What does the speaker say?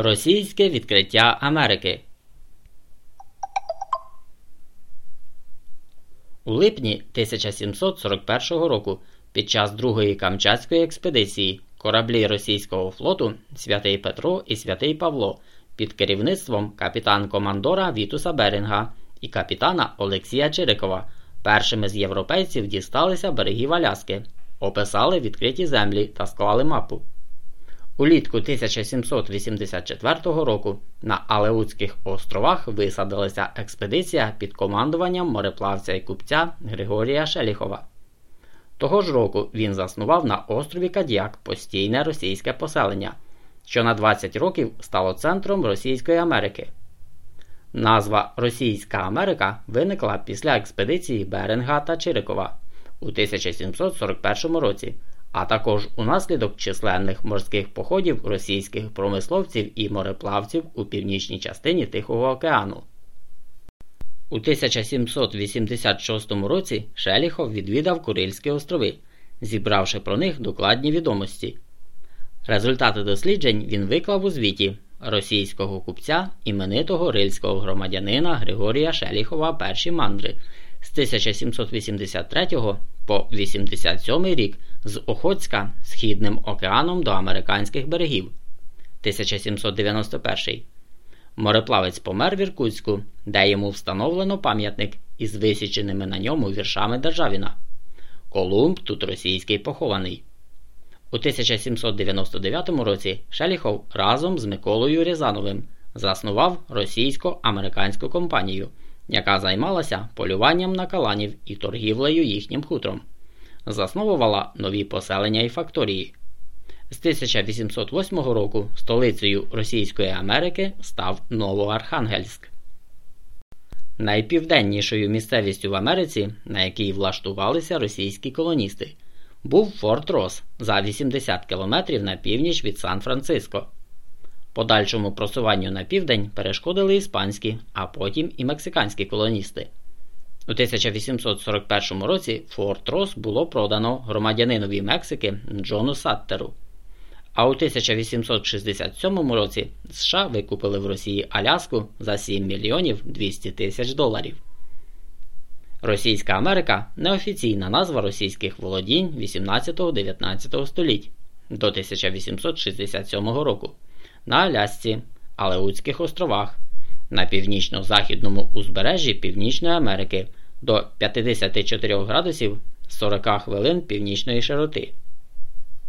Російське відкриття Америки. У липні 1741 року під час Другої Камчатської експедиції кораблі російського флоту Святий Петро і Святий Павло під керівництвом капітан-командора Вітуса Берінга і капітана Олексія Чирикова першими з європейців дісталися берегів Аляски, описали відкриті землі та склали мапу. Улітку 1784 року на Алеутських островах висадилася експедиція під командуванням мореплавця і купця Григорія Шеліхова. Того ж року він заснував на острові Кадьяк постійне російське поселення, що на 20 років стало центром Російської Америки. Назва Російська Америка виникла після експедиції Беринга та Чирикова у 1741 році а також унаслідок численних морських походів російських промисловців і мореплавців у північній частині Тихого океану. У 1786 році Шеліхов відвідав Курильські острови, зібравши про них докладні відомості. Результати досліджень він виклав у звіті російського купця іменитого рильського громадянина Григорія Шеліхова перші мандри з 1783 по 87 рік з Охотська Східним океаном до американських берегів 1791. Мореплавець помер в Іркутську, де йому встановлено пам'ятник із висіченими на ньому віршами Державіна. Колумб тут російський похований. У 1799 році Шеліхов разом з Миколою Рязановим заснував російсько-американську компанію, яка займалася полюванням на каланів і торгівлею їхнім хутром засновувала нові поселення і факторії. З 1808 року столицею Російської Америки став Новоархангельськ. Найпівденнішою місцевістю в Америці, на якій влаштувалися російські колоністи, був Форт Рос за 80 кілометрів на північ від Сан-Франциско. Подальшому просуванню на південь перешкодили іспанські, а потім і мексиканські колоністи. У 1841 році Форт Рос було продано громадянинові Мексики Джону Саттеру. А у 1867 році США викупили в Росії Аляску за 7 мільйонів 200 тисяч доларів. Російська Америка неофіційна назва російських володінь 18-19 століть до 1867 року на Алясці, Алеутських островах, на північно-західному узбережжі Північної Америки до 54 градусів 40 хвилин північної широти.